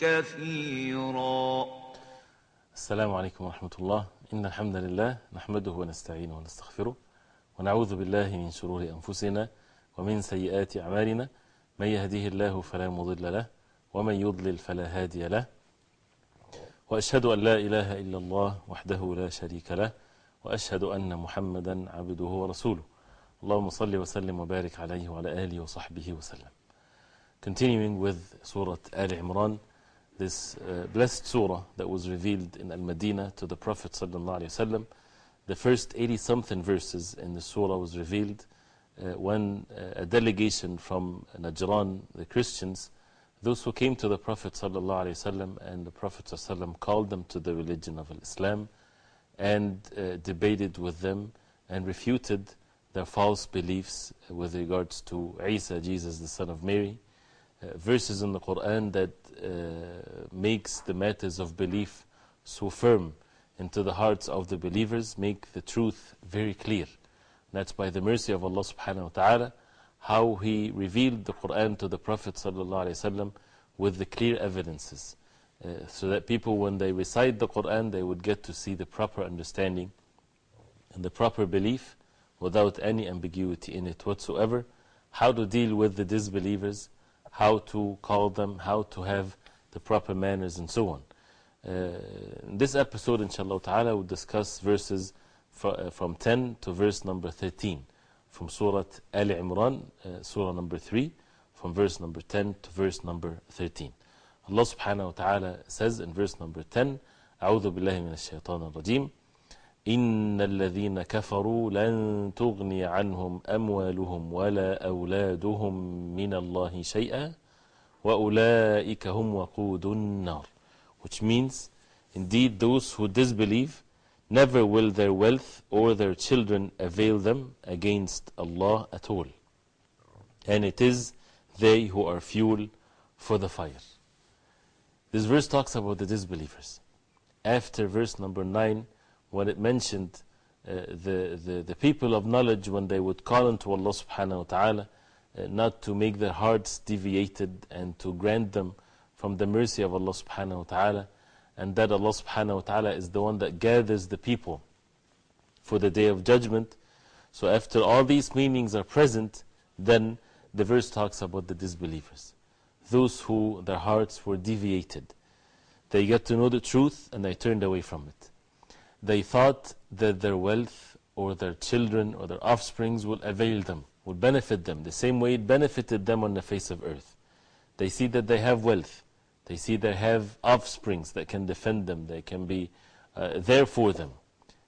كثيرا. السلام عليكم ورحمة الله. إن الحمد لله نحمده ونستعينه ونستغفره ونعوذ بالله من شرور أنفسنا ومن سيئات أعمالنا. من يهديه الله فلا مضل له ومن يضلل فلا هادي له. وأشهد أن لا إله إلا الله وحده لا شريك له وأشهد أن محمدا عبده ورسوله. اللهم صل وسلم وبارك عليه وعلى آله وصحبه وسلم. Continuing with Surah Al Imran, this uh, blessed surah that was revealed in Al Madinah to the Prophet wasallam. The first 80 something verses in the surah was revealed uh, when uh, a delegation from Najran, the Christians, those who came to the Prophet wasallam and the Prophet wasallam called them to the religion of Islam and uh, debated with them and refuted their false beliefs with regards to Isa, Jesus, the son of Mary, verses in the Quran that uh, makes the matters of belief so firm into the hearts of the believers, make the truth very clear. That's by the mercy of Allah subhanahu wa ta'ala, how He revealed the Quran to the Prophet sallallahu alayhi wasallam with the clear evidences. Uh, so that people, when they recite the Quran, they would get to see the proper understanding and the proper belief without any ambiguity in it whatsoever. How to deal with the disbelievers, how to call them, how to have the proper manners, and so on. Uh, in this episode, inshallah ta'ala, we'll discuss verses fr uh, from 10 to verse number 13 from Surah Al Imran, uh, Surah number 3, from verse number 10 to verse number 13. Allah subhanahu wa ta'ala says in verse number 10, أعوذ بالله من الشيطان الرجيم إن الذين كفروا لن تغني عنهم أموالهم ولا أولادهم من الله شيئا وأولئك هم وقود النار which means indeed those who disbelieve never will their wealth or their children avail them against Allah at all and it is they who are fuel for the fire this verse talks about the disbelievers after verse number 9 when it mentioned uh, the, the, the people of knowledge when they would call unto Allah subhanahu wa ta'ala uh, not to make their hearts deviated and to grant them from the mercy of Allah subhanahu wa ta'ala and that Allah subhanahu wa ta'ala is the one that gathers the people for the day of judgment. So after all these meanings are present, then the verse talks about the disbelievers. Those who their hearts were deviated. They got to know the truth and they turned away from it they thought that their wealth or their children or their offsprings will avail them, will benefit them, the same way it benefited them on the face of earth. They see that they have wealth, they see they have offsprings that can defend them, they can be uh, there for them.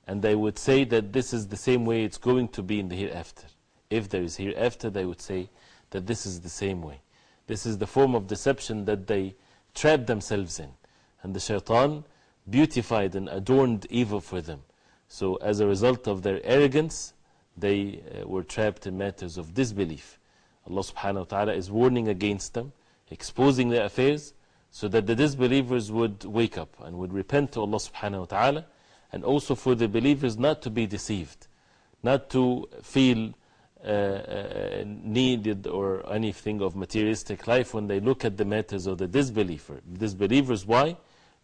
And they would say that this is the same way it's going to be in the hereafter. If there is hereafter, they would say that this is the same way. This is the form of deception that they trap themselves in. And the shaitan beautified and adorned evil for them. So, as a result of their arrogance, they uh, were trapped in matters of disbelief. Allah subhanahu wa ta'ala is warning against them, exposing their affairs, so that the disbelievers would wake up and would repent to Allah subhanahu wa ta'ala, and also for the believers not to be deceived, not to feel uh, uh, needed or anything of materialistic life when they look at the matters of the disbeliever. Disbelievers, why?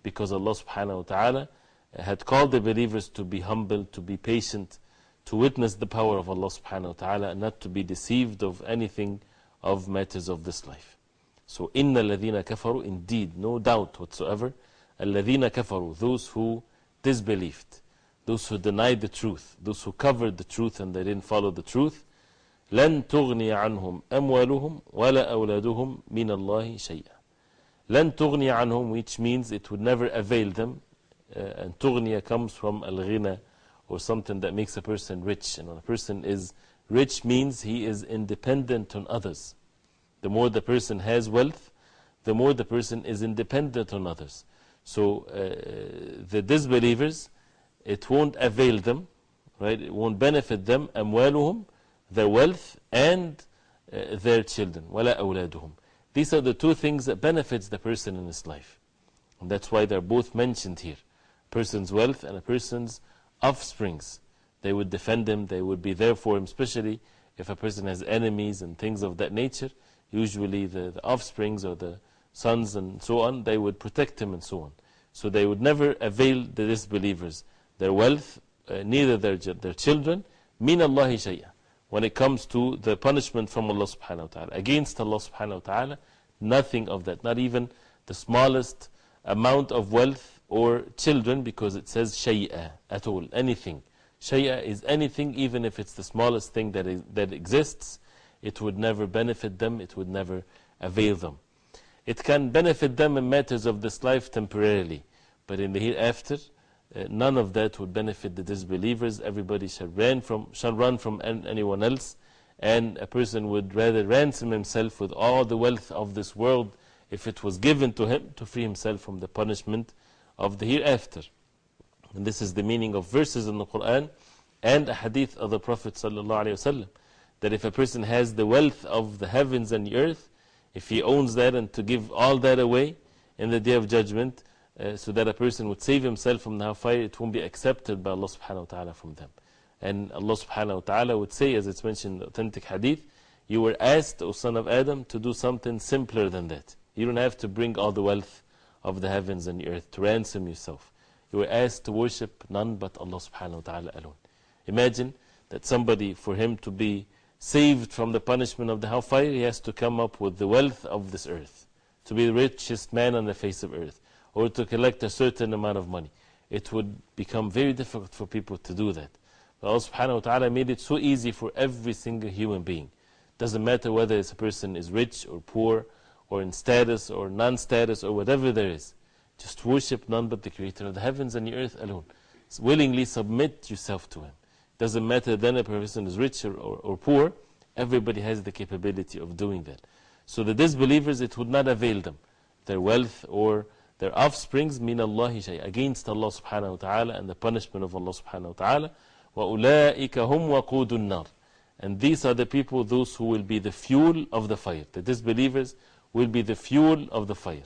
because Allah subhanahu wa ta'ala had called the believers to be humble, to be patient, to witness the power of Allah subhanahu wa ta'ala, and not to be deceived of anything of matters of this life. So, إِنَّ الَّذِينَ كَفَرُوا Indeed, no doubt whatsoever, الَّذِينَ كَفَرُوا Those who disbelieved, those who denied the truth, those who covered the truth and they didn't follow the truth, لن تغني عنهم أموالهم ولا أولادهم من الله شيئا لن تغني عنهم which means it would never avail them uh, and تغنية comes from al-ghina or something that makes a person rich and when a person is rich means he is independent on others the more the person has wealth the more the person is independent on others. So the disbelievers, it won't avail them, right? It won't benefit them, أموالهم, their wealth, and their children, ولا أولادهم. These are the two things that benefits the person in his life. And that's why they're both mentioned here. A person's wealth and a person's offsprings. They would defend him, they would be there for him, especially if a person has enemies and things of that nature. Usually the, the offsprings or the sons and so on, they would protect him and so on. So they would never avail the disbelievers their wealth, uh, neither their, their children, min Allahi shay'a. When it comes to the punishment from Allah subhanahu wa ta'ala. Against Allah subhanahu wa ta'ala, nothing of that. Not even the smallest amount of wealth or children because it says shay'a at all, anything. Shay'a is anything, even if it's the smallest thing that, is, that exists, it would never benefit them, it would never avail them. It can benefit them in matters of this life temporarily, but in the hereafter, Uh, none of that would benefit the disbelievers. Everybody shall run from, shall run from an, anyone else, and a person would rather ransom himself with all the wealth of this world if it was given to him to free himself from the punishment of the hereafter. And this is the meaning of verses in the Quran and a hadith of the Prophet ﷺ that if a person has the wealth of the heavens and the earth, if he owns that and to give all that away in the day of judgment, uh, so that a person would save himself from the hellfire, it won't be accepted by Allah subhanahu wa ta'ala from them. And Allah subhanahu wa ta'ala would say, as it's mentioned in the authentic hadith, you were asked, O son of Adam, to do something simpler than that. You don't have to bring all the wealth of the heavens and the earth to ransom yourself. You were asked to worship none but Allah subhanahu wa ta'ala alone. Imagine that somebody, for him to be saved from the punishment of the hellfire, he has to come up with the wealth of this earth, to be the richest man on the face of earth or to collect a certain amount of money. It would become very difficult for people to do that. But Allah subhanahu wa ta'ala made it so easy for every single human being. Doesn't matter whether a person is rich or poor, or in status or non status, or whatever there is. Just worship none but the Creator of the heavens and the earth alone. willingly submit yourself to Him. Doesn't matter then if a person is rich or, or, or poor, everybody has the capability of doing that. So the disbelievers, it would not avail them, their wealth or their offsprings min Allahi shay, against Allah subhanahu wa ta'ala and the punishment of Allah subhanahu wa ta'ala. وَأُولَٰئِكَ هُمْ وَقُودُ النَّارِ And these are the people, those who will be the fuel of the fire. The disbelievers will be the fuel of the fire.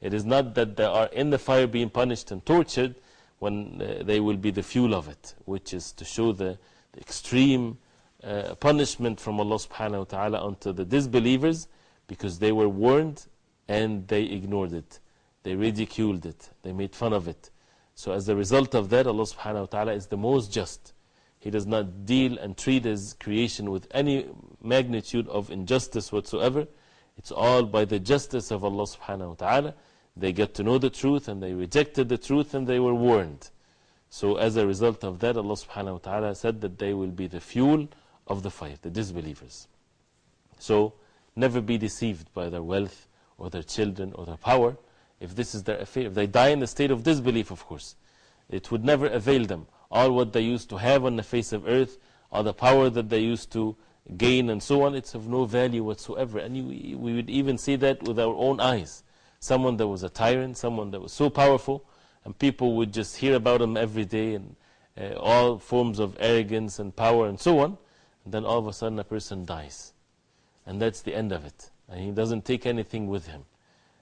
It is not that they are in the fire being punished and tortured when uh, they will be the fuel of it, which is to show the, the extreme uh, punishment from Allah subhanahu wa ta'ala onto the disbelievers because they were warned and they ignored it. They ridiculed it. They made fun of it. So as a result of that, Allah subhanahu wa ta'ala is the most just. He does not deal and treat His creation with any magnitude of injustice whatsoever. It's all by the justice of Allah subhanahu wa ta'ala. They get to know the truth and they rejected the truth and they were warned. So as a result of that, Allah subhanahu wa ta'ala said that they will be the fuel of the fire, the disbelievers. So never be deceived by their wealth or their children or their power if this is their affair. If they die in the state of disbelief, of course, it would never avail them. All what they used to have on the face of earth, all the power that they used to gain and so on, it's of no value whatsoever. And we, we would even see that with our own eyes. Someone that was a tyrant, someone that was so powerful, and people would just hear about him every day and uh, all forms of arrogance and power and so on. And then all of a sudden a person dies. And that's the end of it. And he doesn't take anything with him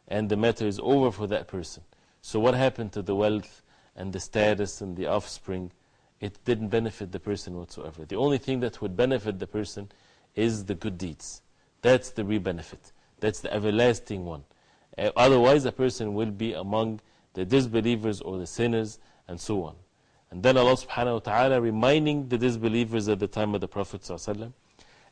and the matter is over for that person. So, what happened to the wealth and the status and the offspring? It didn't benefit the person whatsoever. The only thing that would benefit the person is the good deeds. That's the real benefit. That's the everlasting one. Uh, otherwise, a person will be among the disbelievers or the sinners and so on. And then Allah subhanahu wa ta'ala reminding the disbelievers at the time of the Prophet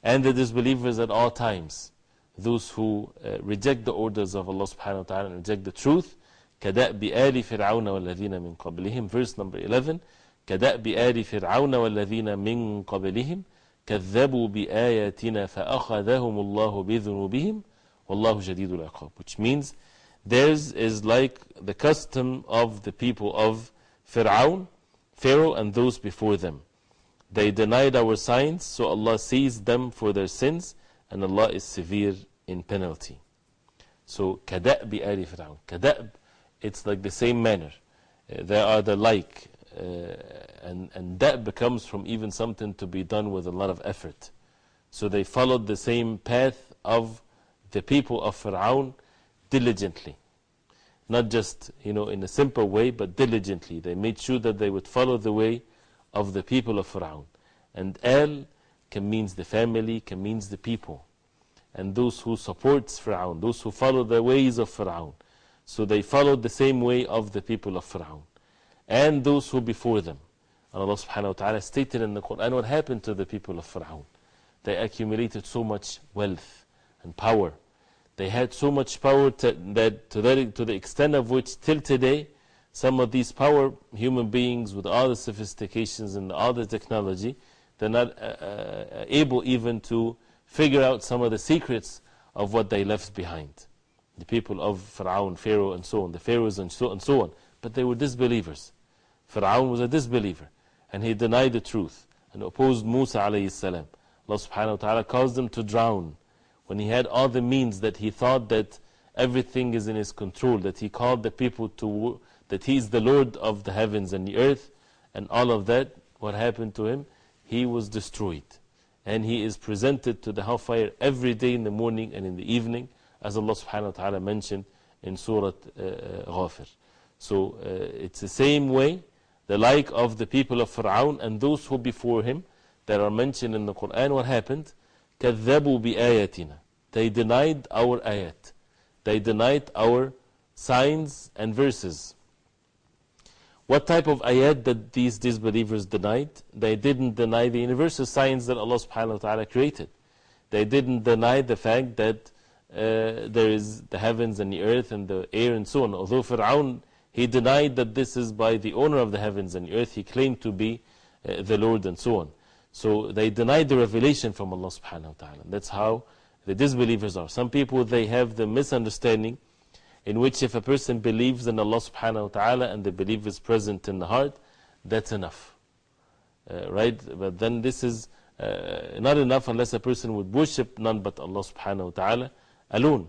and the disbelievers at all times those who uh, reject the orders of Allah subhanahu wa ta'ala and reject the truth كدأب آل فرعون والذين من قبلهم verse number 11 كدأب آل فرعون والذين من قبلهم كذبوا بآياتنا فأخذهم الله بذنوبهم والله جديد العقاب which means theirs is like the custom of the people of Fir'aun, Pharaoh and those before them. They denied our signs, so Allah seized them for their sins and Allah is severe in penalty. So, كَدَأْبِ آلِ فِرْعَوْنَ كَدَأْب, it's like the same manner. Uh, they are the like. Uh, and, and that becomes from even something to be done with a lot of effort. So they followed the same path of the people of Fir'aun diligently. Not just you know, in a simple way, but diligently. They made sure that they would follow the way of the people of Fir'aun. And Al can means the family, can means the people. And those who supports Fir'aun, those who follow the ways of Fir'aun. So they followed the same way of the people of Fir'aun. And those who before them. And Allah subhanahu wa ta'ala stated in the Quran what happened to the people of Fir'aun. They accumulated so much wealth and power. They had so much power to, that, to, that, to the extent of which, till today, some of these power human beings with all the sophistications and all the technology, they're not uh, uh, able even to figure out some of the secrets of what they left behind. The people of Pharaoh, Pharaoh, and so on, the Pharaohs, and so, and so on. But they were disbelievers. Pharaoh was a disbeliever, and he denied the truth and opposed Musa. Allah subhanahu wa ta'ala caused him to drown when he had all the means that he thought that everything is in his control, that he called the people to, that he is the Lord of the heavens and the earth, and all of that, what happened to him? he was destroyed. And he is presented to the hellfire every day in the morning and in the evening, as Allah subhanahu wa ta'ala mentioned in Surah uh, Ghafir. So uh, it's the same way, the like of the people of Fir'aun and those who before him that are mentioned in the Quran. What happened? كذبوا بآياتنا. They denied our ayat. They denied our signs and verses. What type of ayat that these disbelievers denied? They didn't deny the universal signs that Allah subhanahu wa ta'ala created. They didn't deny the fact that uh, there is the heavens and the earth and the air and so on. Although Fir'aun, he denied that this is by the owner of the heavens and the earth, he claimed to be uh, the Lord and so on. So they denied the revelation from Allah subhanahu wa ta'ala. That's how the disbelievers are. Some people, they have the misunderstanding in which if a person believes in Allah subhanahu wa ta'ala and the belief is present in the heart, that's enough. Uh, right? But then this is uh, not enough unless a person would worship none but Allah subhanahu wa ta'ala alone.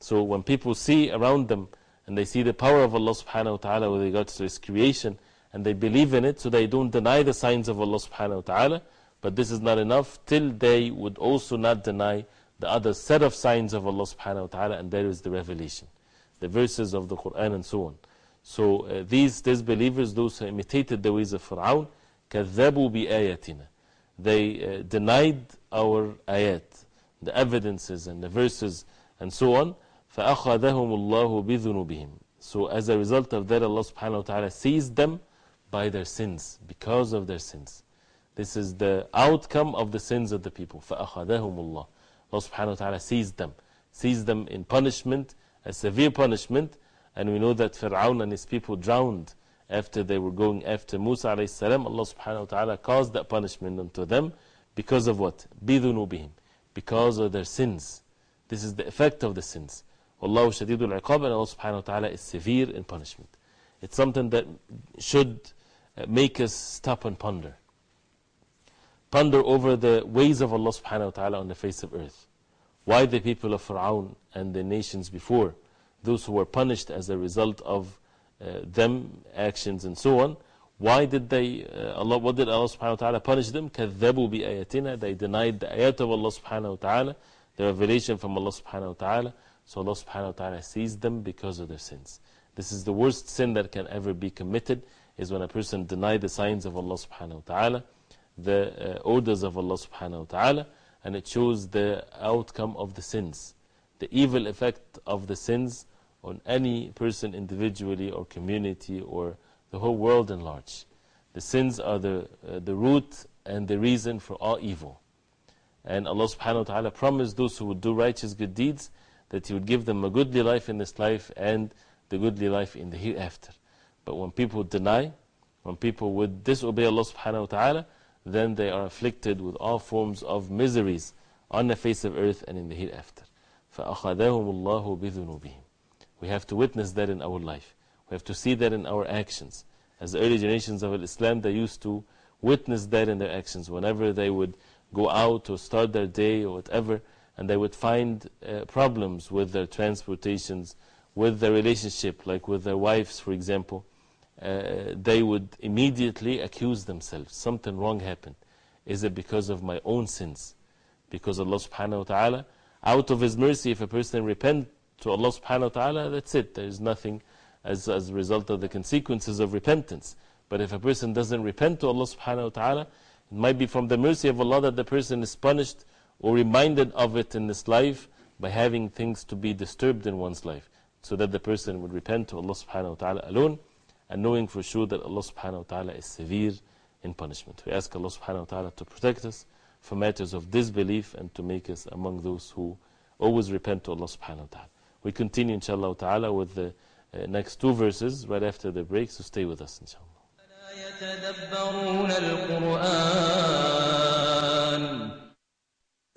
So when people see around them and they see the power of Allah subhanahu wa ta'ala with regards to His creation and they believe in it, so they don't deny the signs of Allah subhanahu wa ta'ala, but this is not enough till they would also not deny the other set of signs of Allah subhanahu wa ta'ala, and there is the revelation the verses of the Quran and so on. So uh, these disbelievers, those who imitated the ways of Fir'aun, كذبوا بآياتنا. They uh, denied our ayat, the evidences and the verses and so on. فأخذهم الله بذنوبهم. So as a result of that, Allah subhanahu wa ta'ala seized them by their sins, because of their sins. This is the outcome of the sins of the people. فأخذهم الله. Allah subhanahu wa ta'ala seized them. Seized them in punishment a severe punishment. And we know that Fir'aun and his people drowned after they were going after Musa alayhi salam. Allah subhanahu wa ta'ala caused that punishment unto them because of what? بِذُنُوبِهِمْ Because of their sins. This is the effect of the sins. Wallahu shadidul iqab and Allah subhanahu wa ta'ala is severe in punishment. It's something that should uh, make us stop and ponder. Ponder over the ways of Allah subhanahu wa ta'ala on the face of earth. Why the people of Fir'aun and the nations before, those who were punished as a result of uh, them actions and so on, why did they, uh, Allah, what did Allah subhanahu wa ta'ala punish them? كَذَّبُوا بِآيَاتِنَا They denied the ayat of Allah subhanahu wa ta'ala, the revelation from Allah subhanahu wa ta'ala. So Allah subhanahu wa ta'ala sees them because of their sins. This is the worst sin that can ever be committed, is when a person denies the signs of Allah subhanahu wa ta'ala, the uh, orders of Allah subhanahu wa ta'ala, and it shows the outcome of the sins, the evil effect of the sins on any person individually or community or the whole world in large. The sins are the, uh, the root and the reason for all evil. And Allah subhanahu wa ta'ala promised those who would do righteous good deeds that He would give them a goodly life in this life and the goodly life in the hereafter. But when people deny, when people would disobey Allah subhanahu wa ta'ala, then they are afflicted with all forms of miseries on the face of earth and in the hereafter. فَأَخَذَهُمُ اللَّهُ بِذُنُوبِهِمْ We have to witness that in our life. We have to see that in our actions. As the early generations of Islam, they used to witness that in their actions. Whenever they would go out or start their day or whatever, and they would find uh, problems with their transportations, with their relationship, like with their wives, for example, uh, they would immediately accuse themselves. Something wrong happened. Is it because of my own sins? Because Allah subhanahu wa ta'ala, out of His mercy, if a person repent to Allah subhanahu wa ta'ala, that's it. There is nothing as, as a result of the consequences of repentance. But if a person doesn't repent to Allah subhanahu wa ta'ala, it might be from the mercy of Allah that the person is punished or reminded of it in this life by having things to be disturbed in one's life. So that the person would repent to Allah subhanahu wa ta'ala alone and knowing for sure that Allah subhanahu wa ta'ala is severe in punishment. We ask Allah subhanahu wa ta'ala to protect us from matters of disbelief and to make us among those who always repent to Allah subhanahu wa ta'ala. We continue inshallah ta'ala with the uh, next two verses right after the break, so stay with us inshallah. يتدبرون القرآن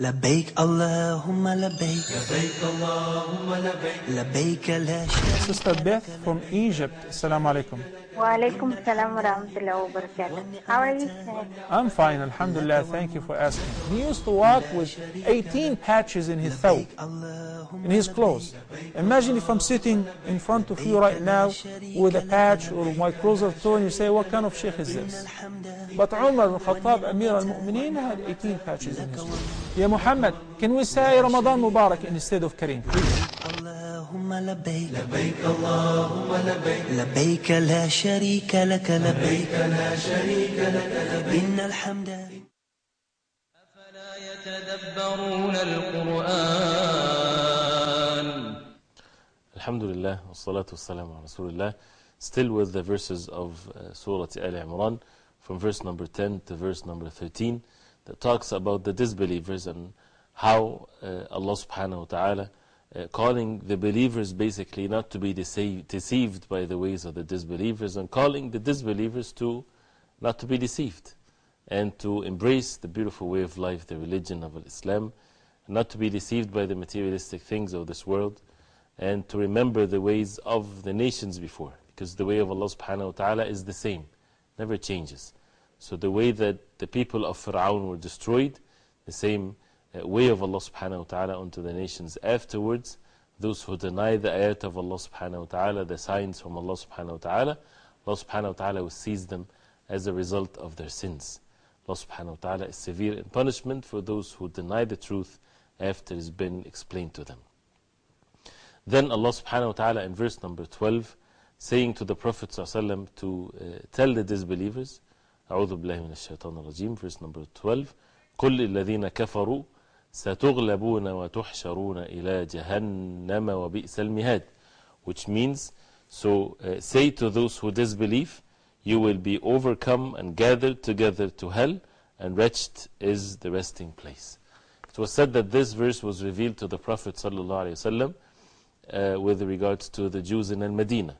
لبيك اللهم لبيك لبيك اللهم لبيك لبيك لا شريك Sister Beth from Egypt. Assalamu alaikum. وعليكم السلام ورحمة الله وبركاته. How are you today? I'm fine, Alhamdulillah. Thank you for asking. He used to walk with 18 patches in his thawb, in his clothes. Imagine if I'm sitting in front of you right now with a patch or my clothes are torn, you say, What kind of sheikh is this? But Umar al Khattab, Amir al Mu'mineen, had 18 patches in his clothes. Muhammad, can we say Ramadan Mubarak instead of Kareem? Please. اللهم لبيك لبيك اللهم لبيك لبيك لا شريك لك لبيك لا شريك لك لبيك إن الحمد أفلا يتدبرون القرآن Alhamdulillah, wassalatu wassalamu ala Rasulullah. Still with the verses of uh, Surah Al Imran, from verse number 10 to verse number 13, that talks about the disbelievers and how uh, Allah subhanahu wa ta'ala uh, calling the believers basically not to be deceived, deceived by the ways of the disbelievers and calling the disbelievers to not to be deceived and to embrace the beautiful way of life, the religion of Islam, not to be deceived by the materialistic things of this world and to remember the ways of the nations before. Because the way of Allah subhanahu wa ta'ala is the same, never changes. So the way that the people of Fir'aun were destroyed, the same uh, way of Allah subhanahu wa ta'ala unto the nations afterwards, those who deny the ayat of Allah subhanahu wa ta'ala, the signs from Allah subhanahu wa ta'ala, Allah subhanahu wa ta'ala will seize them as a result of their sins. Allah subhanahu wa ta'ala is severe in punishment for those who deny the truth after it has been explained to them. Then Allah subhanahu wa ta'ala in verse number 12 saying to the Prophet ﷺ to uh, tell the disbelievers أعوذ بالله من الشيطان الرجيم verse number 12 قل للذين كفروا ستغلبون وتحشرون إلى جهنم وبئس المهاد which means so uh, say to those who disbelieve you will be overcome and gathered together to hell and wretched is the resting place it was said that this verse was revealed to the Prophet sallallahu alaihi wasallam uh, with regards to the Jews in Al-Medina.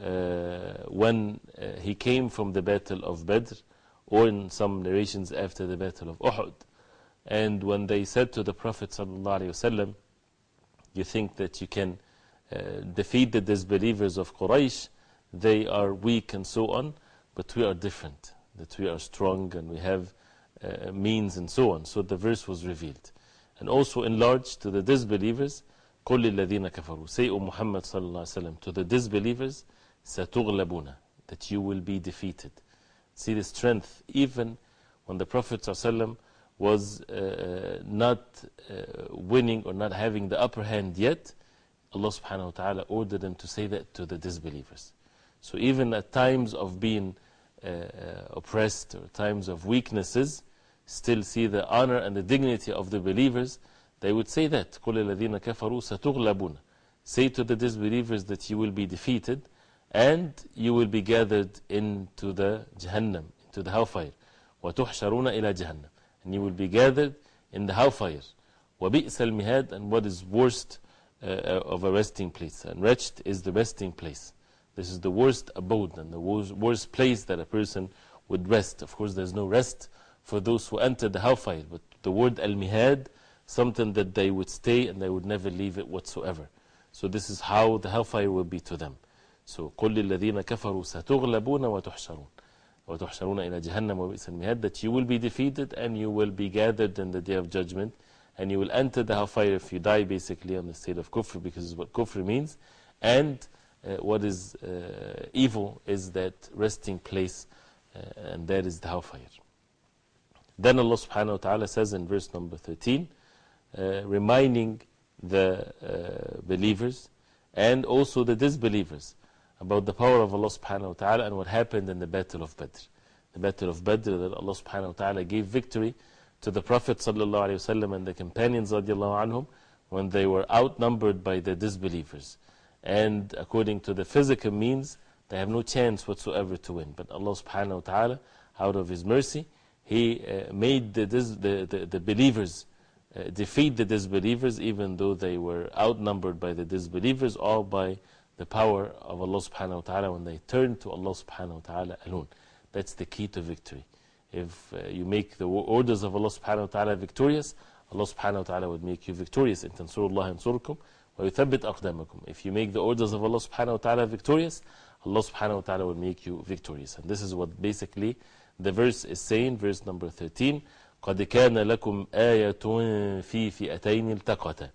Uh, when uh, he came from the battle of Badr, or in some narrations after the battle of Uhud. And when they said to the Prophet ﷺ, You think that you can uh, defeat the disbelievers of Quraysh, they are weak and so on, but we are different, that we are strong and we have uh, means and so on. So the verse was revealed. And also enlarged to the disbelievers, قل للذين كفروا Say, O Muhammad صلى الله عليه وسلم, to the disbelievers, ستغلبون, that you will be defeated. See the strength, even when the Prophet ﷺ was uh, not uh, winning or not having the upper hand yet, Allah subhanahu wa ta'ala ordered them to say that to the disbelievers. So even at times of being uh, uh, oppressed or times of weaknesses, still see the honor and the dignity of the believers, they would say that. قُلِ الَّذِينَ كَفَرُوا سَتُغْلَبُونَ Say to the disbelievers that you will be defeated and you will be gathered into the Jahannam, into the hellfire. وَتُحْشَرُونَ إِلَى جَهَنَّمْ And you will be gathered in the hellfire. وَبِئْسَ الْمِهَادِ And what is worst uh, of a resting place. And wretched is the resting place. This is the worst abode and the worst, worst place that a person would rest. Of course, there's no rest for those who enter the hellfire. But the word al-mihad, something that they would stay and they would never leave it whatsoever. So this is how the hellfire will be to them. So قل للذين كفروا ستغلبون وتحشرون وتحشرون إلى جهنم وبئس المهاد that you will be defeated and you will be gathered in the day of judgment and you will enter the hellfire if you die basically on the state of kufr because it's what kufr means. And uh, what is uh, evil is that resting place, uh, and that is the hellfire. Then Allah subhanahu wa ta'ala says in verse number 13, uh, reminding the uh, believers and also the disbelievers about the power of Allah subhanahu wa ta'ala and what happened in the Battle of Badr. The Battle of Badr that Allah subhanahu wa ta'ala gave victory to the Prophet sallallahu alayhi wasallam and the companions radiallahu anhum when they were outnumbered by the disbelievers. And according to the physical means, they have no chance whatsoever to win. But Allah subhanahu wa ta'ala, out of His mercy, He uh, made the, the, the, the believers uh, defeat the disbelievers even though they were outnumbered by the disbelievers, all by the power of Allah subhanahu wa ta'ala when they turned to Allah subhanahu wa ta'ala alone. That's the key to victory. If uh, you make the orders of Allah subhanahu wa ta'ala victorious, Allah subhanahu wa ta'ala would make you victorious. In Tansurullah Yansurkum, wa yuthabbit aqdamakum. If you make the orders of Allah subhanahu wa ta'ala victorious, Allah subhanahu wa ta'ala will make you victorious. And this is what basically the verse is saying, verse number 13. قد كان لكم آية في فئتين التقتا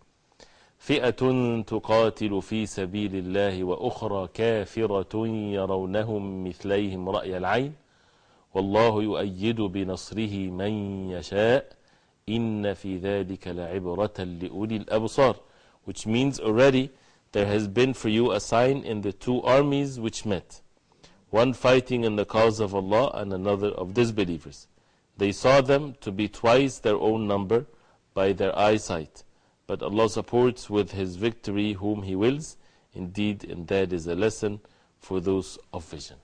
فئة تقاتل في سبيل الله وأخرى كافرة يرونهم مثليهم رأي العين والله يؤيد بنصره من يشاء إن في ذلك لعبرة لأولي الأبصار which means already there has been for you a sign in the two armies which met one fighting in the cause of Allah and another of disbelievers They saw them to be twice their own number by their eyesight. But Allah supports with His victory whom He wills. Indeed, and that is a lesson for those of vision.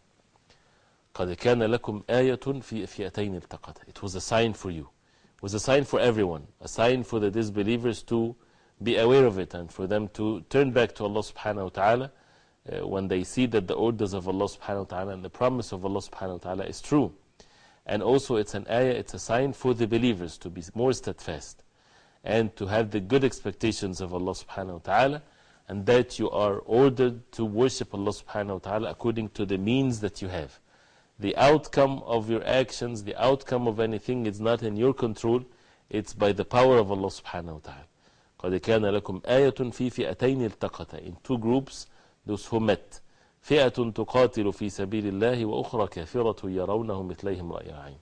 قد كان لكم آية في فئتين التقتا. It was a sign for you. It was a sign for everyone. A sign for the disbelievers to be aware of it and for them to turn back to Allah subhanahu wa ta'ala uh, when they see that the orders of Allah subhanahu wa ta'ala and the promise of Allah subhanahu wa ta'ala is true. And also it's an ayah, it's a sign for the believers to be more steadfast and to have the good expectations of Allah subhanahu wa ta'ala and that you are ordered to worship Allah subhanahu wa ta'ala according to the means that you have. The outcome of your actions, the outcome of anything is not in your control, it's by the power of Allah subhanahu wa ta'ala. قد كان لكم آية في فئتين التقتا in two groups, those who met. فئة تقاتل في سبيل الله وأخرى كافرة يرونه مثليهم رأي العين.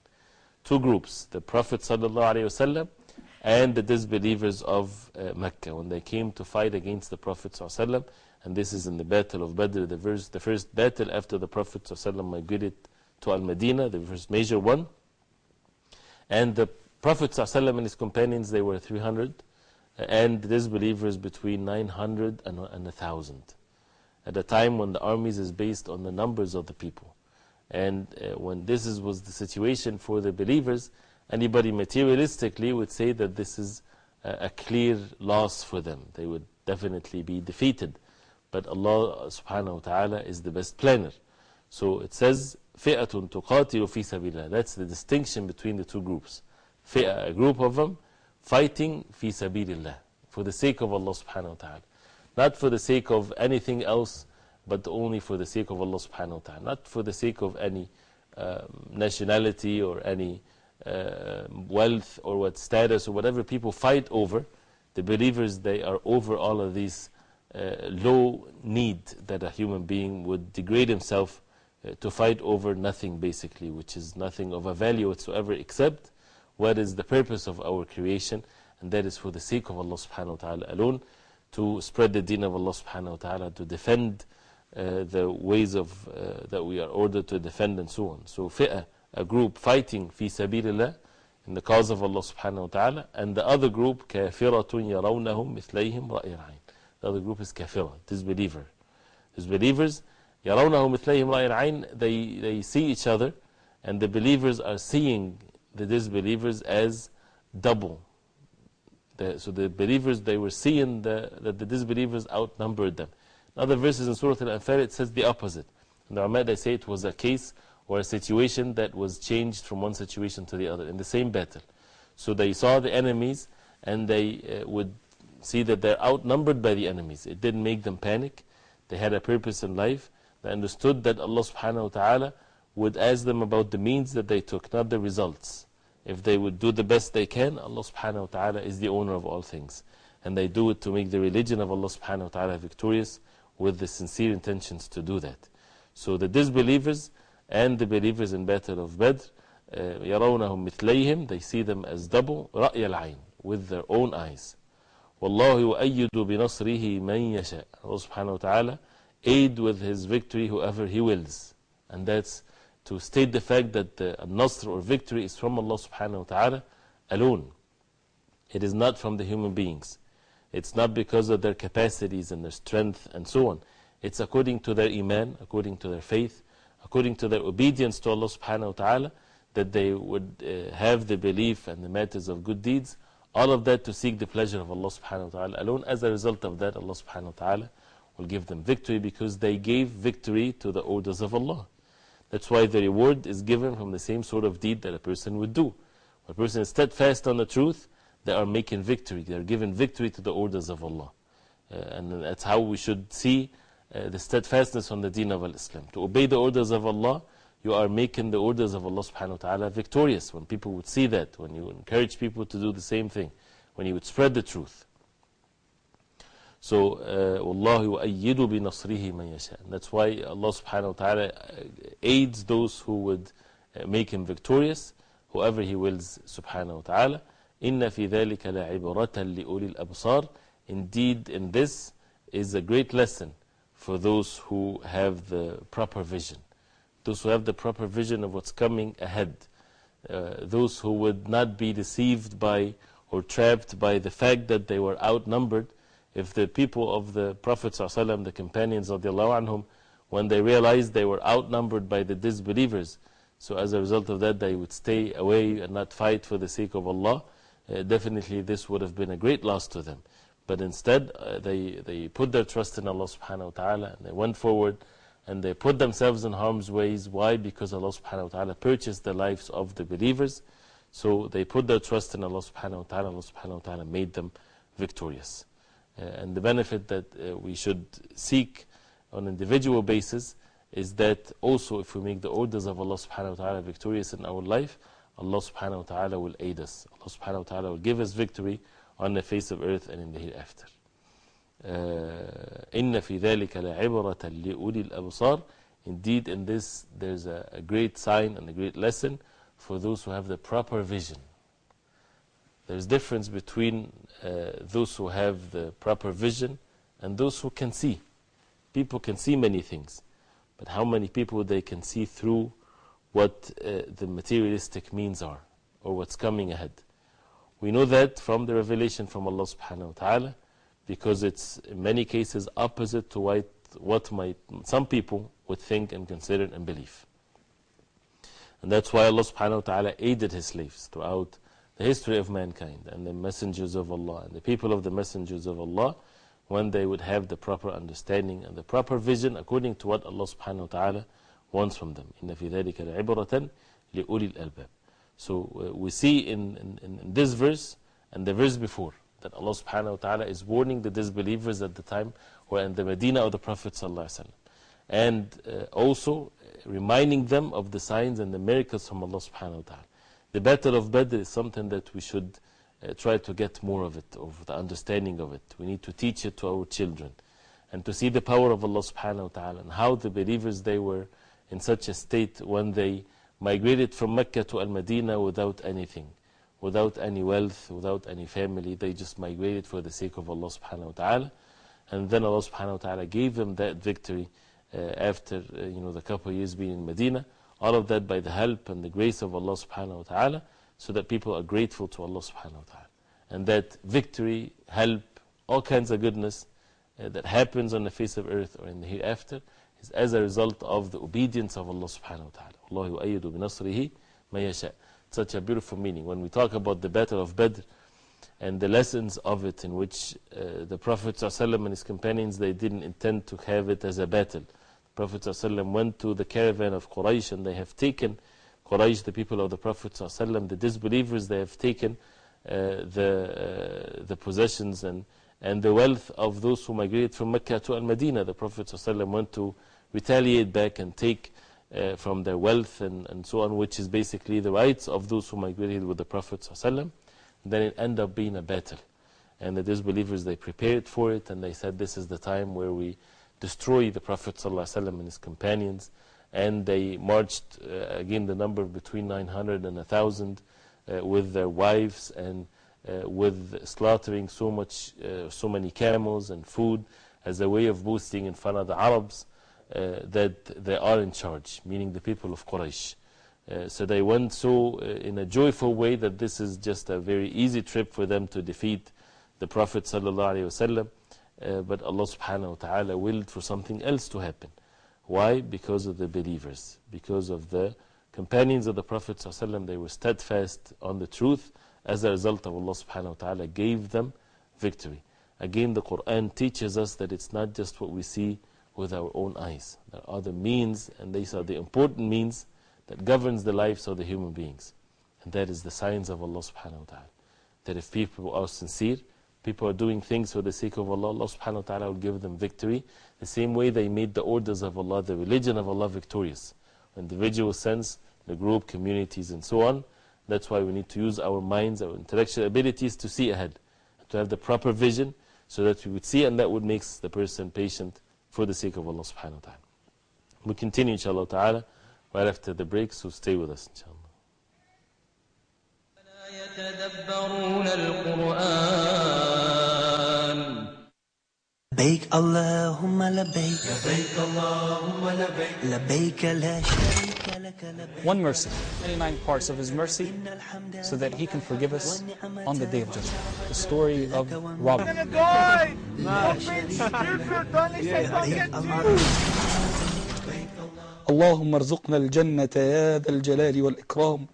Two groups, the Prophet sallallahu alayhi wasallam and the disbelievers of uh, Mecca when they came to fight against the Prophet wasallam. And this is in the Battle of Badr, the, the first battle after the Prophet wasallam migrated to Al Medina, the first major one. And the Prophet ﷺ and his companions, they were 300, and the disbelievers between 900 and, and 1,000. At a time when the armies is based on the numbers of the people. And uh, when this is, was the situation for the believers, anybody materialistically would say that this is a, a clear loss for them. They would definitely be defeated. But Allah subhanahu wa ta'ala is the best planner. So it says, فئة تقاتل في سبيل الله. That's the distinction between the two groups. فئة, a group of them, fighting في سبيل الله. For the sake of Allah subhanahu wa ta'ala. Not for the sake of anything else, but only for the sake of Allah subhanahu wa ta'ala. Not for the sake of any um, nationality or any uh, wealth or what status or whatever people fight over. The believers, they are over all of these uh, low need that a human being would degrade himself uh, to fight over nothing basically, which is nothing of a value whatsoever except what is the purpose of our creation, and that is for the sake of Allah subhanahu wa ta'ala alone, to spread the deen of Allah subhanahu wa ta'ala, to defend uh, the ways of, uh, that we are ordered to defend and so on. So, fi'ah, a group fighting fi sabilillah in the cause of Allah subhanahu wa ta'ala, and the other group, kafiratun yarawnahum mithlayhim ra'ir The other group is kafira, disbeliever. Disbelievers, yarawnahum mithlayhim ra'ir they, they see each other, and the believers are seeing the disbelievers as double. The, so the believers, they were seeing that the disbelievers outnumbered them. In other verses in Surah Al-Anfal, it says the opposite. And the ulama, they say it was a case or a situation that was changed from one situation to the other in the same battle. So they saw the enemies and they uh, would see that they're outnumbered by the enemies. It didn't make them panic. They had a purpose in life. They understood that Allah subhanahu wa ta'ala would ask them about the means that they took, not the results. if they would do the best they can, Allah subhanahu wa ta'ala is the owner of all things. And they do it to make the religion of Allah subhanahu wa ta'ala victorious with the sincere intentions to do that. So the disbelievers and the believers in Battle of Badr, uh, يرونهم مثليهم, they see them as double, رأي العين, with their own eyes. والله يؤيد بنصره من يشاء. Allah subhanahu wa ta'ala aid with his victory whoever he wills. And that's to state the fact that the nasr or victory is from Allah subhanahu wa ta'ala alone. It is not from the human beings. It's not because of their capacities and their strength and so on. It's according to their iman, according to their faith, according to their obedience to Allah subhanahu wa ta'ala, that they would uh, have the belief and the matters of good deeds. All of that to seek the pleasure of Allah subhanahu wa ta'ala alone. As a result of that, Allah subhanahu wa ta'ala will give them victory because they gave victory to the orders of Allah. That's why the reward is given from the same sort of deed that a person would do. When a person is steadfast on the truth, they are making victory. They are giving victory to the orders of Allah. Uh, and that's how we should see uh, the steadfastness on the deen of Islam. To obey the orders of Allah, you are making the orders of Allah subhanahu wa ta'ala victorious. When people would see that, when you encourage people to do the same thing, when you would spread the truth. So, وَاللَّهُ يُؤَيِّدُ بِنَصْرِهِ مَنْ يَشَاءُ That's why Allah subhanahu wa ta'ala aids those who would make him victorious, whoever he wills subhanahu wa ta'ala. إِنَّ فِي ذَلِكَ لَعِبْرَةً لِأُولِي الْأَبْصَارِ Indeed, in this is a great lesson for those who have the proper vision. Those who have the proper vision of what's coming ahead. Uh, those who would not be deceived by or trapped by the fact that they were outnumbered. If the people of the Prophet, ﷺ, the companions of anhum, when they realized they were outnumbered by the disbelievers, so as a result of that, they would stay away and not fight for the sake of Allah. Uh, definitely, this would have been a great loss to them. But instead, uh, they, they put their trust in Allah subhanahu wa ta'ala and they went forward and they put themselves in harm's ways. Why? Because Allah subhanahu wa ta'ala purchased the lives of the believers. So they put their trust in Allah subhanahu wa ta'ala. Allah subhanahu wa ta'ala made them victorious. Uh, and the benefit that uh, we should seek on an individual basis is that also if we make the orders of Allah subhanahu wa ta'ala victorious in our life, Allah subhanahu wa ta'ala will aid us. Allah subhanahu wa ta'ala will give us victory on the face of earth and in the hereafter. إن في ذلك لعبرة لأولي الأبصار Indeed, in this there's a, a great sign and a great lesson for those who have the proper vision. There's difference between uh, those who have the proper vision and those who can see. People can see many things, but how many people they can see through what uh, the materialistic means are or what's coming ahead. We know that from the revelation from Allah subhanahu wa ta'ala because it's in many cases opposite to what, what might, some people would think and consider and believe. And that's why Allah subhanahu wa ta'ala aided His slaves throughout the history of mankind and the messengers of Allah and the people of the messengers of Allah when they would have the proper understanding and the proper vision according to what Allah subhanahu wa ta'ala wants from them. إِنَّ فِي ذَلِكَ لِعِبْرَةً لِأُولِي الْأَلْبَابِ so uh, we see in, in, in this verse and the verse before that Allah subhanahu wa ta'ala is warning the disbelievers at the time who are in the Medina of the Prophet sallallahu and uh, also reminding them of the signs and the miracles from Allah subhanahu wa ta'ala. The battle of Badr is something that we should uh, try to get more of it, of the understanding of it. We need to teach it to our children and to see the power of Allah subhanahu wa ta'ala and how the believers they were in such a state when they migrated from Mecca to Al-Madinah without anything without any wealth, without any family. They just migrated for the sake of Allah subhanahu wa ta'ala. And then Allah subhanahu wa ta'ala gave them that victory uh, after uh, you know, the couple of years being in Medina. All of that by the help and the grace of Allah subhanahu wa ta'ala, so that people are grateful to Allah subhanahu wa ta'ala. And that victory, help, all kinds of goodness uh, that happens on the face of earth or in the hereafter is as a result of the obedience of Allah subhanahu wa ta'ala. Allah yu'ayyidu binasrihi ma yasha' such a beautiful meaning. When we talk about the Battle of Badr and the lessons of it, in which uh, the Prophet ﷺ and his companions they didn't intend to have it as a battle. The Prophet ﷺ went to the caravan of Quraysh and they have taken Quraysh, the people of the Prophet ﷺ, the disbelievers, they have taken uh, the, uh, the possessions and, and the wealth of those who migrated from Mecca to Al Madinah. The Prophet ﷺ went to retaliate back and take uh, from their wealth and, and so on, which is basically the rights of those who migrated with the Prophet. ﷺ. Then it ended up being a battle. And the disbelievers, they prepared for it and they said, This is the time where we destroy the Prophet ﷺ and his companions. And they marched, uh, again, the number between 900 and 1,000 uh, with their wives and with slaughtering so, much, so many camels and food as a way of boasting in front of the Arabs that they are in charge, meaning the people of Quraysh. Uh, so they went so uh, in a joyful way that this is just a very easy trip for them to defeat the Prophet. Uh, but Allah subhanahu wa ta'ala willed for something else to happen. Why? Because of the believers, because of the companions of the Prophet ﷺ, they were steadfast on the truth. As a result of Allah subhanahu wa ta'ala gave them victory. Again, the Quran teaches us that it's not just what we see with our own eyes. There are other means, and these are the important means that governs the lives of the human beings. And that is the signs of Allah subhanahu wa ta'ala. That if people are sincere, people are doing things for the sake of Allah, Allah subhanahu wa ta'ala will give them victory. The same way they made the orders of Allah, the religion of Allah victorious. Individual sense, the group, communities, and so on. That's why we need to use our minds, our intellectual abilities to see ahead, to have the proper vision so that we would see, and that would make the person patient for the sake of Allah subhanahu wa ta'ala. We continue, inshallah ta'ala, right after the break, so stay with us, inshallah. يتدبرون القرآن لبيك اللهم لبيك لبيك اللهم لبيك لبيك لا شريك One mercy, 99 parts of His mercy, so that He can forgive us on the day of judgment. The story of Robin. اللهم ارزقنا الجنة يا ذا الجلال والإكرام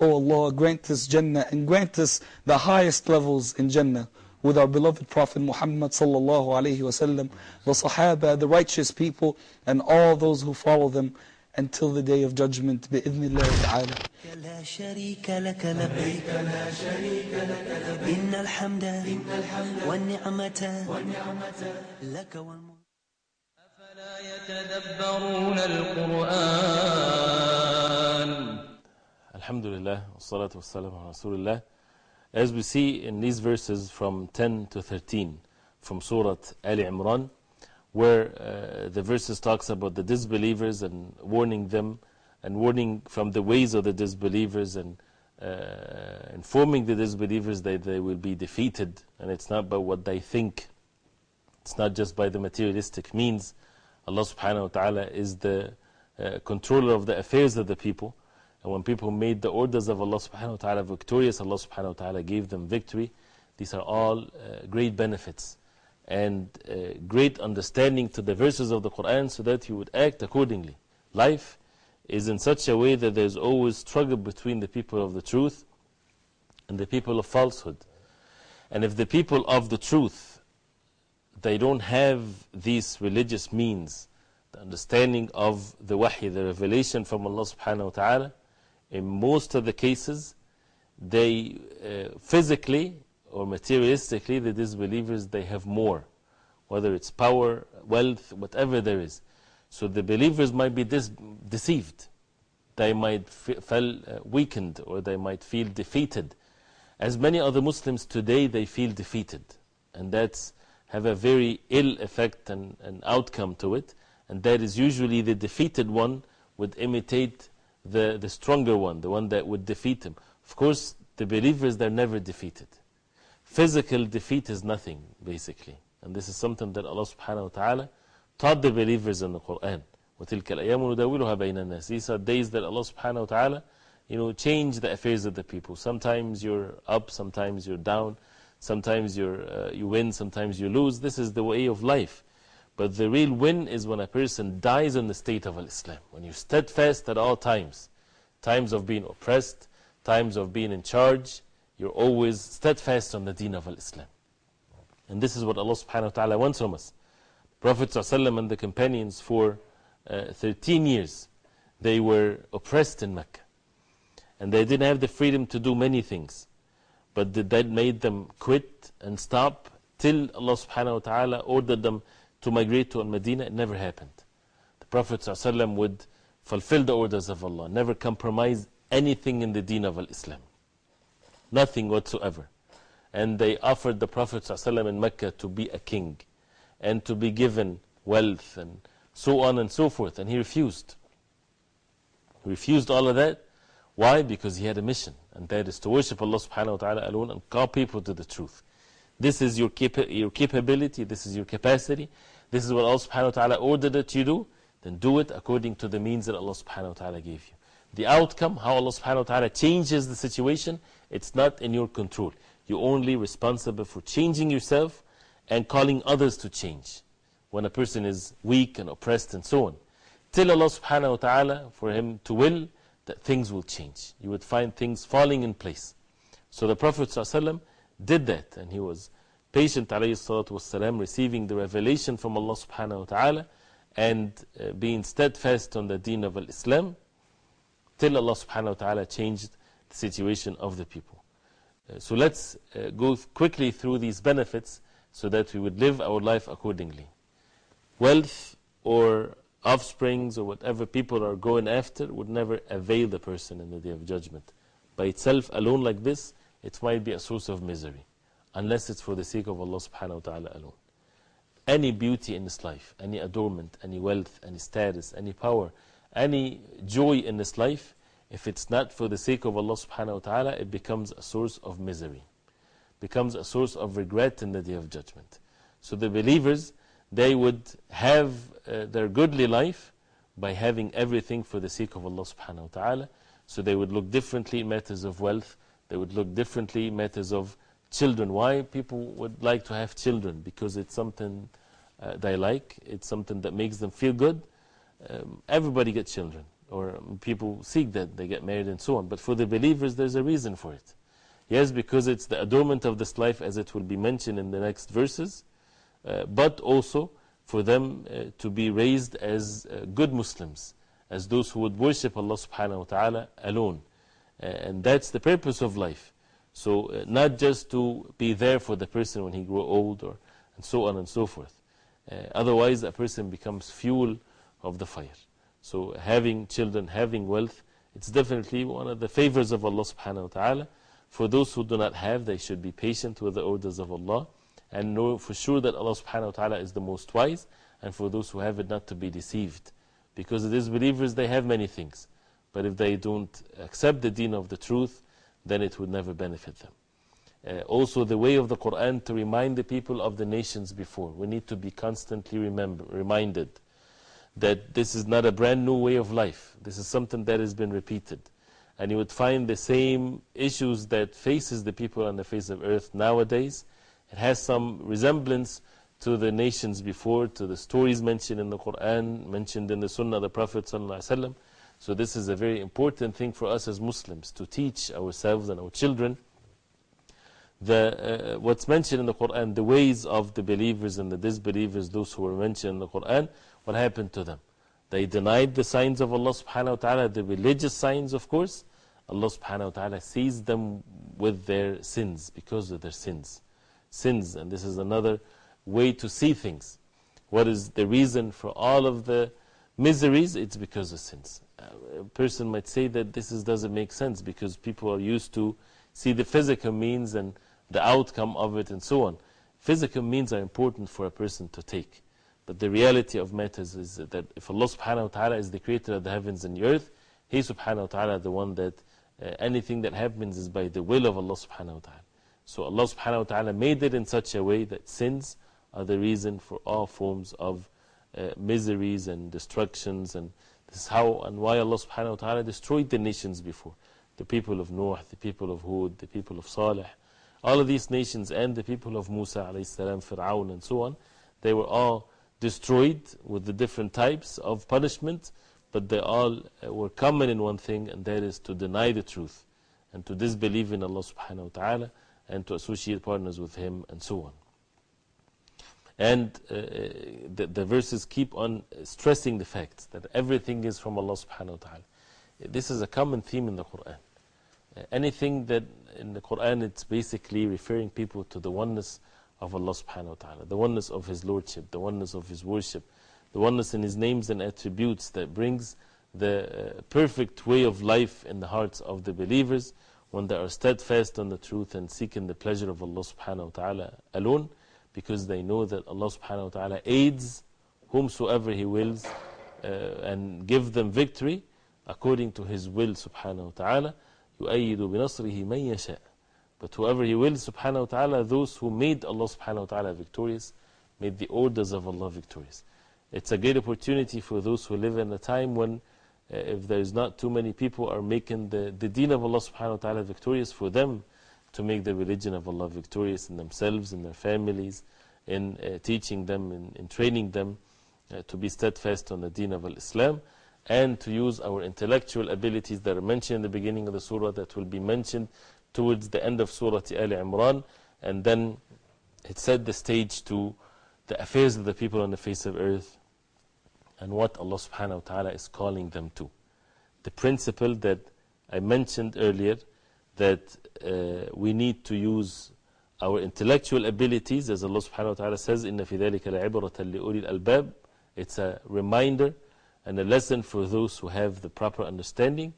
Oh Allah, grant us Jannah and grant us the highest levels in Jannah with our beloved Prophet Muhammad sallallahu alayhi wasallam, the Sahaba, the righteous people, and all those who follow them until the day of judgment. بإذن الله تعالى. لا شريك لك لبيك لا شريك لك لبيك إن الحمد إن الحمد والنعمة والنعمة لك والملك أفلا يتدبرون القرآن Alhamdulillah, wassalatu wassalamu ala Rasulullah. As we see in these verses from 10 to 13 from Surah Ali Imran, where uh, the verses talks about the disbelievers and warning them and warning from the ways of the disbelievers and uh, informing the disbelievers that they will be defeated and it's not by what they think. It's not just by the materialistic means. Allah subhanahu wa ta'ala is the uh, controller of the affairs of the people. And when people made the orders of Allah subhanahu wa ta'ala victorious, Allah subhanahu wa ta'ala gave them victory. These are all great benefits and uh, great understanding to the verses of the Quran so that you would act accordingly. Life is in such a way that there's always struggle between the people of the truth and the people of falsehood. And if the people of the truth, they don't have these religious means, the understanding of the wahi, the revelation from Allah subhanahu wa ta'ala, in most of the cases, they uh, physically or materialistically, the disbelievers, they have more. Whether it's power, wealth, whatever there is. So the believers might be deceived. They might feel uh, weakened or they might feel defeated. As many other Muslims today, they feel defeated. And that's have a very ill effect and, and outcome to it. And that is usually the defeated one would imitate the, the stronger one, the one that would defeat him. Of course, the believers, they're never defeated. Physical defeat is nothing, basically. And this is something that Allah subhanahu wa ta'ala taught the believers in the Quran. وَتِلْكَ الْأَيَامُ نُدَاوِلُهَا بَيْنَ النَّاسِ These are days that Allah subhanahu wa ta'ala you know, change the affairs of the people. Sometimes you're up, sometimes you're down, sometimes you're, uh, you win, sometimes you lose. This is the way of life. But the real win is when a person dies in the state of Islam. When you're steadfast at all times. Times of being oppressed, times of being in charge, you're always steadfast on the deen of Islam. And this is what Allah subhanahu wa ta'ala wants from us. Prophet ﷺ and the companions for uh, 13 years, they were oppressed in Mecca. And they didn't have the freedom to do many things. But that made them quit and stop till Allah subhanahu wa ta'ala ordered them to migrate to Medina. It never happened. The Prophet ﷺ would fulfill the orders of Allah, never compromise anything in the deen of Islam. Nothing whatsoever. And they offered the Prophet ﷺ in Mecca to be a king and to be given wealth and so on and so forth. And he refused. He refused all of that. Why? Because he had a mission, and that is to worship Allah subhanahu wa ta'ala alone and call people to the truth. This is your, capa your capability, this is your capacity, this is what Allah subhanahu wa ta'ala ordered that you do, then do it according to the means that Allah subhanahu wa ta'ala gave you. The outcome, how Allah subhanahu wa ta'ala changes the situation, it's not in your control. You're only responsible for changing yourself and calling others to change. When a person is weak and oppressed and so on. Tell Allah subhanahu wa ta'ala for him to will that things will change. You would find things falling in place. So the Prophet ﷺ did that and he was patient والسلام, receiving the revelation from Allah subhanahu wa ta'ala and uh, being steadfast on the deen of Islam till Allah subhanahu wa ta'ala changed situation of the people. Uh, so let's uh, go quickly through these benefits so that we would live our life accordingly. Wealth or offsprings or whatever people are going after would never avail the person in the day of judgment. By itself, alone like this, it might be a source of misery, unless it's for the sake of Allah subhanahu wa ta'ala alone. Any beauty in this life, any adornment, any wealth, any status, any power, any joy in this life, if it's not for the sake of Allah subhanahu wa ta'ala, it becomes a source of misery, becomes a source of regret in the day of judgment. So the believers, they would have uh, their goodly life by having everything for the sake of Allah subhanahu wa ta'ala. So they would look differently in matters of wealth, they would look differently in matters of children. Why people would like to have children? Because it's something uh, they like, it's something that makes them feel good. Um, everybody gets children, or people seek that, they get married and so on. But for the believers, there's a reason for it. Yes, because it's the adornment of this life, as it will be mentioned in the next verses. Uh, but also for them uh, to be raised as uh, good Muslims, as those who would worship Allah subhanahu wa ta'ala alone. and that's the purpose of life. So, not just to be there for the person when he grows old, or, and so on and so forth. otherwise, a person becomes fuel of the fire. So, having children, having wealth, it's definitely one of the favors of Allah subhanahu wa ta'ala. For those who do not have, they should be patient with the orders of Allah and know for sure that Allah subhanahu wa ta'ala is the most wise, and for those who have it, not to be deceived. Because these believers, they have many things. But if they don't accept the deen of the truth, then it would never benefit them. Uh, also, the way of the Quran to remind the people of the nations before. We need to be constantly remember, reminded that this is not a brand new way of life. This is something that has been repeated. And you would find the same issues that faces the people on the face of earth nowadays it has some resemblance to the nations before, to the stories mentioned in the Quran, mentioned in the Sunnah of the Prophet. ﷺ. So, this is a very important thing for us as Muslims to teach ourselves and our children the, uh, what's mentioned in the Quran, the ways of the believers and the disbelievers, those who were mentioned in the Quran, what happened to them. They denied the signs of Allah subhanahu wa ta'ala, the religious signs, of course. Allah subhanahu wa ta'ala sees them with their sins because of their sins sins. And this is another way to see things. What is the reason for all of the miseries? It's because of sins. A person might say that this is, doesn't make sense because people are used to see the physical means and the outcome of it and so on. Physical means are important for a person to take. But the reality of matters is that if Allah subhanahu wa ta'ala is the creator of the heavens and the earth, He subhanahu wa ta'ala the one that uh, anything that happens is by the will of Allah subhanahu wa ta'ala. So Allah subhanahu wa ta'ala made it in such a way that sins are the reason for all forms of uh, miseries and destructions. And this is how and why Allah subhanahu wa ta'ala destroyed the nations before. The people of Noah, the people of Hud, the people of Salih. All of these nations and the people of Musa, salam, Fir'aun, and so on, they were all destroyed with the different types of punishment, but they all uh, were common in one thing, and that is to deny the truth and to disbelieve in Allah subhanahu wa ta'ala and to associate partners with him and so on. And uh, the, the verses keep on stressing the fact that everything is from Allah subhanahu wa ta'ala. This is a common theme in the Quran. Uh, anything that in the Quran it's basically referring people to the oneness of Allah subhanahu wa ta'ala, the oneness of His Lordship, the oneness of His worship, the oneness in His names and attributes that brings the uh, perfect way of life in the hearts of the believers when they are steadfast on the truth and seeking the pleasure of Allah subhanahu wa ta'ala alone because they know that Allah subhanahu wa ta'ala aids whomsoever He wills uh, and give them victory according to His will subhanahu wa ta'ala يؤيد بنصره من يشاء but whoever He wills subhanahu wa ta'ala those who made Allah subhanahu wa ta'ala victorious made the orders of Allah victorious. It's a great opportunity for those who live in a time when uh, if there is not too many people are making the, the deen of Allah subhanahu wa ta'ala victorious for them to make the religion of Allah victorious in themselves, in their families, in uh, teaching them, in, in training them uh, to be steadfast on the deen of Islam, and to use our intellectual abilities that are mentioned in the beginning of the surah, that will be mentioned towards the end of Surah Al Imran, and then it set the stage to the affairs of the people on the face of earth and what Allah subhanahu wa ta'ala is calling them to. The principle that I mentioned earlier that uh, we need to use our intellectual abilities, as Allah subhanahu wa ta'ala says, إِنَّ فِي ذَلِكَ لَعِبْرَةً لِأُولِي الْأَلْبَابِ It's a reminder and a lesson for those who have the proper understanding.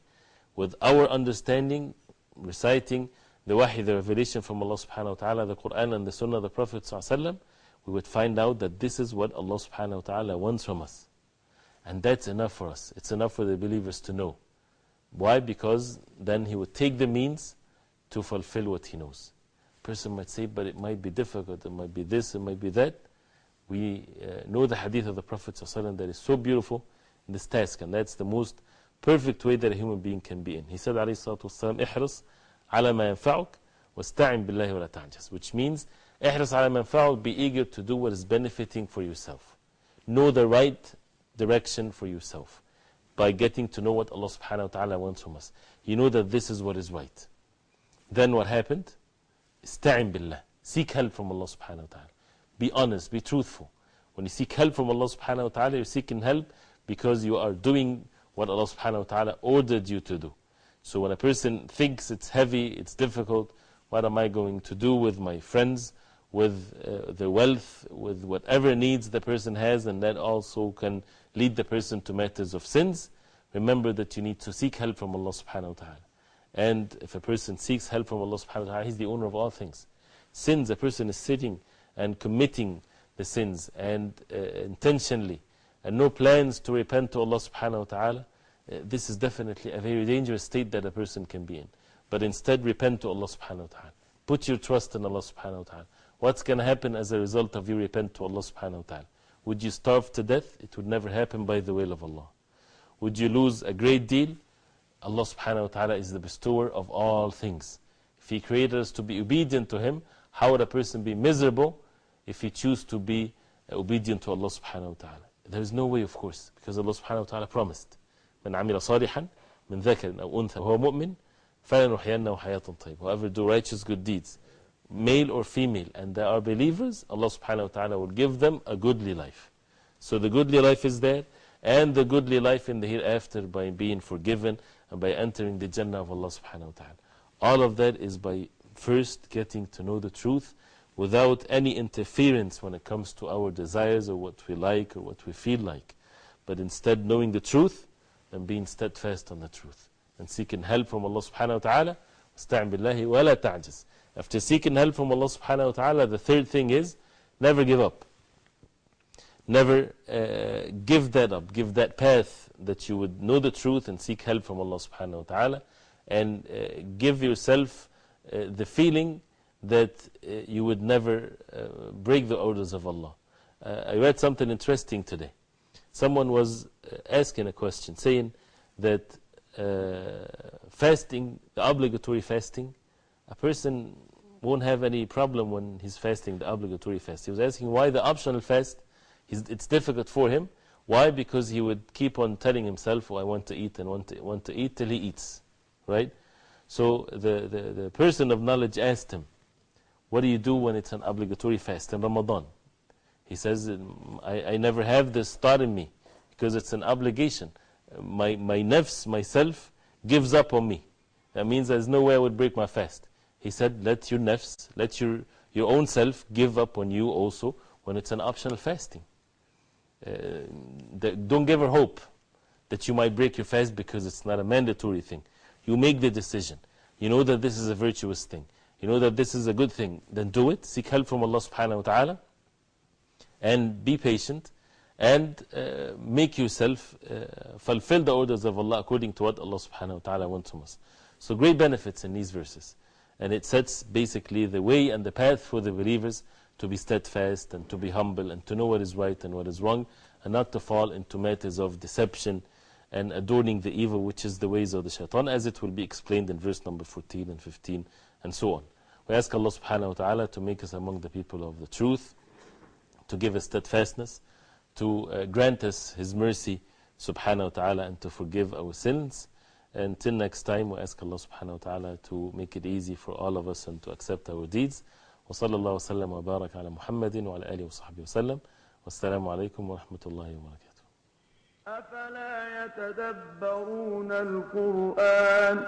With our understanding, reciting the wahi, the revelation from Allah subhanahu wa ta'ala, the Quran and the Sunnah of the Prophet sallallahu we would find out that this is what Allah subhanahu wa ta'ala wants from us. And that's enough for us. It's enough for the believers to know. Why? Because then he would take the means to fulfill what he knows. person might say, but it might be difficult, it might be this, it might be that. We uh, know the hadith of the Prophet that is so beautiful in this task, and that's the most perfect way that a human being can be in. He said, alayhi salatu wasalam, Ihris ala ma yanfa'uk, wasta'in billahi wa la ta'jas, which means, Ihris ala ma yanfa'uk, be eager to do what is benefiting for yourself. Know the right direction for yourself by getting to know what Allah subhanahu wa ta'ala wants from us. You know that this is what is right. Then what happened? استعن بالله. Seek help from Allah subhanahu wa ta'ala. Be honest, be truthful. When you seek help from Allah subhanahu wa ta'ala, you're seeking help because you are doing what Allah subhanahu wa ta'ala ordered you to do. So when a person thinks it's heavy, it's difficult, what am I going to do with my friends, with uh, the wealth, with whatever needs the person has, and that also can lead the person to matters of sins, remember that you need to seek help from Allah subhanahu wa ta'ala. And if a person seeks help from Allah subhanahu wa ta'ala, He's the owner of all things. Sins, a person is sitting and committing the sins and uh, intentionally, and no plans to repent to Allah subhanahu wa ta'ala, uh, this is definitely a very dangerous state that a person can be in. But instead, repent to Allah subhanahu wa ta'ala. Put your trust in Allah subhanahu wa ta'ala. What's going to happen as a result of you repent to Allah subhanahu wa ta'ala? Would you starve to death? It would never happen by the will of Allah. Would you lose a great deal? Allah subhanahu wa ta'ala is the bestower of all things. If He created us to be obedient to Him, how would a person be miserable if he choose to be obedient to Allah subhanahu wa ta'ala? There is no way, of course, because Allah subhanahu wa ta'ala promised. من عمل صالحا من ذكر أو أنثى وهو مؤمن فلنحيينه حياة طيبة. Whoever do righteous good deeds, male or female, and they are believers, Allah subhanahu wa ta'ala will give them a goodly life. So the goodly life is there, and the goodly life in the hereafter by being forgiven and by entering the Jannah of Allah subhanahu wa ta'ala. All of that is by first getting to know the truth without any interference when it comes to our desires or what we like or what we feel like. But instead, knowing the truth and being steadfast on the truth and seeking help from Allah subhanahu wa ta'ala. After seeking help from Allah subhanahu wa the third thing is never give up. Never uh, give that up, give that path that you would know the truth and seek help from Allah subhanahu wa ta'ala and uh, give yourself uh, the feeling that uh, you would never uh, break the orders of Allah. Uh, I read something interesting today. Someone was asking a question saying that fasting, the obligatory fasting, a person won't have any problem when he's fasting the obligatory fast. He was asking why the optional fast, it's difficult for him. Why? Because he would keep on telling himself, oh, I want to eat and want to, want to eat till he eats. Right? So the, the, the person of knowledge asked him, What do you do when it's an obligatory fast in Ramadan? He says, I, I never have this thought in me because it's an obligation. My, my nafs, myself, gives up on me. That means there's no way I would break my fast. He said, Let your nafs, let your, your own self give up on you also when it's an optional fasting. Uh, don't give her hope. that you might break your fast because it's not a mandatory thing. You make the decision. You know that this is a virtuous thing. You know that this is a good thing. Then do it. Seek help from Allah subhanahu wa ta'ala. And be patient. And uh, make yourself uh, fulfill the orders of Allah according to what Allah subhanahu wa ta'ala wants from us. So great benefits in these verses. And it sets basically the way and the path for the believers to be steadfast and to be humble and to know what is right and what is wrong and not to fall into matters of deception and adorning the evil which is the ways of the shaitan as it will be explained in verse number 14 and 15 and so on. We ask Allah subhanahu wa ta'ala to make us among the people of the truth, to give us steadfastness, to uh, grant us His mercy subhanahu wa ta'ala and to forgive our sins. Until next time, we ask Allah subhanahu wa ta'ala to make it easy for all of us and to accept our deeds. وصلى الله وسلم وبارك على محمد وعلى آله وصحبه وسلم والسلام عليكم ورحمة الله وبركاته أفلا يتدبرون القرآن